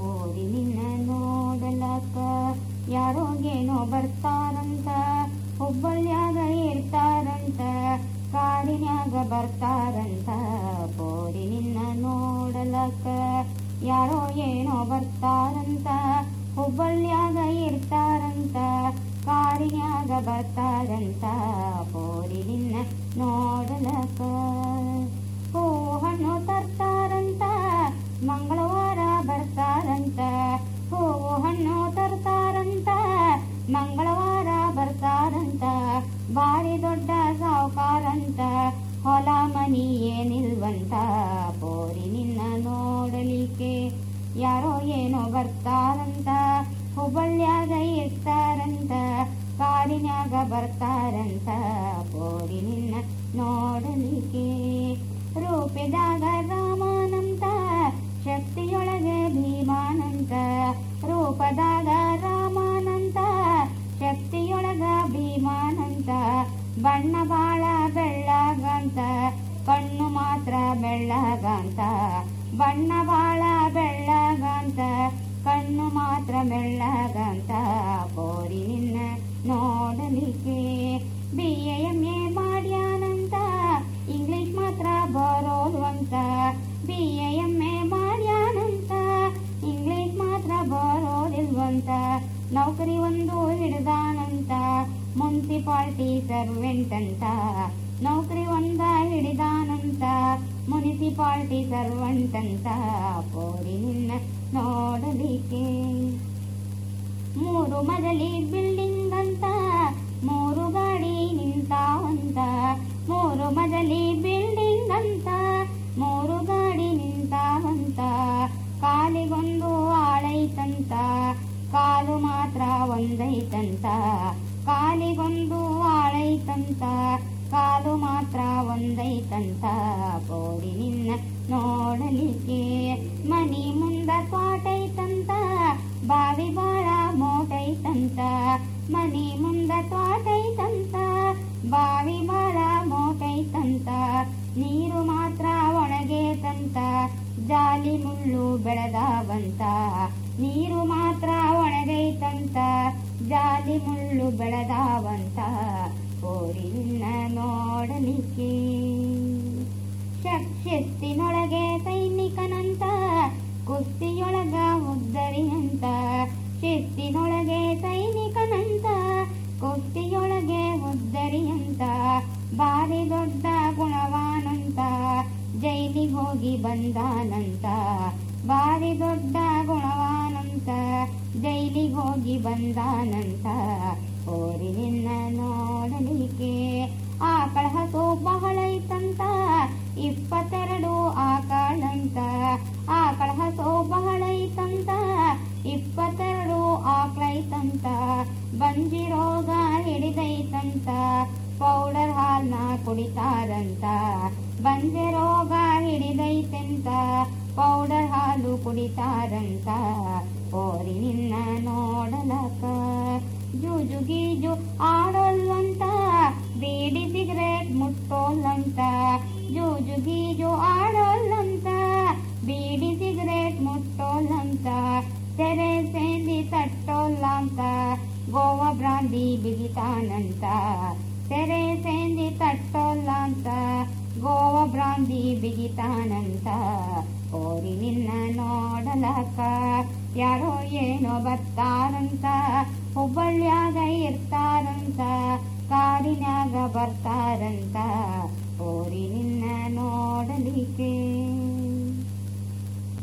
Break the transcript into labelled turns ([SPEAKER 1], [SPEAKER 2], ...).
[SPEAKER 1] ಓರಿ ನಿನ್ನ ನೋಡಲಕ್ಕ ಯಾರೋ ಏನೋ ಬರ್ತಾರಂತ, ಹುಬ್ಬಳ್ಳಿಯಾಗ ಇರ್ತಾರಂತ, ಕಾಡಿನ್ಯಾಗ ಬರ್ತಾರಂತ ಪೋರಿ ನಿನ್ನ ನೋಡಲಕ್ಕ ಯಾರೋ ಏನೋ ಬರ್ತಾರಂತ, ಹುಬ್ಬಳ್ಳಿಯಾಗ ಇರ್ತಾರಂತ, ಕಾಡಿನ್ಯಾಗ ಬರ್ತಾರಂತ ಪೋರಿ ತರ್ತಾರಂತ ಮಂಗಳವಾರ ಬರ್ತಾರಂತ ಬಾರಿ ದೊಡ್ಡ ಸಾವುಕಾರಂತ, ಹೊಲ ಮನಿ ಏನಿಲ್ವಂತ, ಬೋರಿ ನಿನ್ನ ನೋಡಲಿಕ್ಕೆ ಯಾರೋ ಏನೋ ಬರ್ತಾರಂತ, ಹುಬ್ಬಳ್ಳಿಯಾಗ ಇರ್ತಾರಂತ ಕಾಡಿನ್ಯಾಗ ಬರ್ತಾರಂತ, ಬೋರಿ ನಿನ್ನ ನೋಡಲಿಕ್ಕೆ ಬೆಳ್ಳಗಂತ, ಬಣ್ಣ ಬಾಳ ಬೆಳ್ಳಗಂತ, ಕಣ್ಣು ಮಾತ್ರ ಬೆಳ್ಳಗಂತ. ಕೋರಿ ನಿನ್ನ ನೋಡಲಿಕ್ಕೆ ಬಿ ಎಂ ಎ ಮಾಡ್ಯಾನಂತ, ಇಂಗ್ಲಿಷ್ ಮಾತ್ರ ಬರೋಲ್ವಂತ ಬಿ ಎಂ ಎ ಮಾಡ್ಯಾನಂತ, ಇಂಗ್ಲಿಷ್ ಮಾತ್ರ ಬರೋದಿಲ್ವಂತ. ನೌಕರಿ ಒಂದು ಹಿಡಿದಾನಂತ, ಮುನ್ಸಿಪಾಲ್ಟಿ ಸರ್ವೆಂಟ್ ಅಂತ. ನೌಕರಿ ಒಂದ ಹಿಡಿದಾನಂತ. ಮುನಿಸಿಪಾಲ್ಟಿ ಸರ್ವಂಟಂತ ಕೋರಿ ನಿನ್ನ ನೋಡಲಿಕ್ಕೆ. ಮೂರು ಮಜಲಿ ಬಿಲ್ಡಿಂಗ್ ಅಂತ ಮೂರು ಗಾಡಿ ನಿಂತ ಅಂತ ಮೂರು ಮದಲಿ ಬಿಲ್ಡಿಂಗ್ ಅಂತ ಮೂರು ಗಾಡಿ ನಿಂತ ಅಂತ ಕಾಲಿಗೊಂದು ಆಳೈತಂತ ಕಾಲು ಮಾತ್ರ ಒಂದೈತಂತ ಕಾಲಿಗೊಂದು ಆಳೈತಂತ ಕಾಲು ಮಾತ್ರ ಒಂದೈತಂತ. ಕೋಡಿ ನಿನ್ನ ನೋಡಲಿಕ್ಕೆ ಮನಿ ಮುಂದ ತ್ವಾಟೈತಂತ ಬಾವಿ ಬಾಳ ಮೋಟೈತಂತ. ಮನಿ ಮುಂದ ತ್ವಾಟೈತಂತ ಬಾವಿ ಬಾಳ ಮೋಟೈತಂತ. ನೀರು ಮಾತ್ರ ಒಣಗೇತಂತ. ಜಾಲಿ ಮುಳ್ಳು ಬೆಳೆದಾವಂತ. ನೀರು ಮಾತ್ರ ಒಣಗೈತಂತ. ಜಾಲಿ ಮುಳ್ಳು ಬೆಳೆದಾವಂತ. ಕೋರಿ ನಿನ್ನ ನೋಡಲಿಕ್ಕೆ. ಶಿಸ್ತಿನೊಳಗೆ ಸೈನಿಕನಂತ, ಕುಸ್ತಿಯೊಳಗ ಉದ್ದರಿಯಂತ ಶಿಸ್ತಿನೊಳಗೆ ಸೈನಿಕನಂತ, ಕುಸ್ತಿಯೊಳಗೆ ಉದ್ದರಿಯಂತ ಬಾರಿ ದೊಡ್ಡ ಗುಣವಾನಂತ, ಜೈಲಿಗೆ ಹೋಗಿ ಬಂದಾನಂತ. ಬಾರಿ ದೊಡ್ಡ ಗುಣವಾನಂತ, ಜೈಲಿಗೆ ಹೋಗಿ ಬಂದಾನಂತ. ಓರಿ ನಿನ್ನ ನೋಡಲಿಕ್ಕೆ ಆಕಳ ಹಸು ಬಹಳೈತಂತ, ಇಪ್ಪತ್ತೆರಡು ಆಕಳಂತ. ಆಕಳ ಹಸು ಬಹಳೈತಂತ, ಇಪ್ಪತ್ತೆರಡು ಆಕ್ಳೈತಂತ. ಬಂಜಿ ರೋಗ ಹಿಡಿದೈತಂತ, ಪೌಡರ್ ಹಾಲ್ನ ಕುಡಿತಾರಂತ. ಬಂಜೆ ರೋಗ ಹಿಡಿದೈತಂತ, ಪೌಡರ್ ಹಾಲು ಕುಡಿತಾರಂತ. ಓರಿ ನಿನ್ನ ನೋಡಲಕ ಜೂಜು ಗೀಜು ಆಡೋಲ್ಲಂತ, ಬೀಡಿ ಸಿಗರೇಟ್ ಮುಟ್ಟೋಲ್ಲಂತ. ಜೂಜು ಗೀಜು ಆಡೋಲ್ಲಂತ, ಬೀಡಿ ಸಿಗರೇಟ್ ಮುಟ್ಟೋಲ್ಲಂತ. ತೆರೆ ಸೇಂದಿ ತಟ್ಟೋಲ್ಲಂತ, ಗೋವಾ ಬ್ರಾಂದಿ ಬಿಗಿತಾನಂತ. ತೆರೆ ಸೇಂದಿ ತಟ್ಟೋಲ್ಲಂತ, ಗೋವಾ ಬ್ರಾಂದಿ ಬಿಗಿತಾನಂತ. ಓರಿ ನಿನ್ನ ನೋಡಲಕ್ಕ, ಯಾರೋ ಏನೋ ಬರ್ತಾರಂತ. ಹುಬ್ಬಳ್ಳಿಯಾಗ ಇರ್ತಾರಂತ ಕಾಡಿನಾಗ ಬರ್ತಾರಂತ ಓರಿ ನಿನ್ನ ನೋಡಲಿಕ್ಕೆ.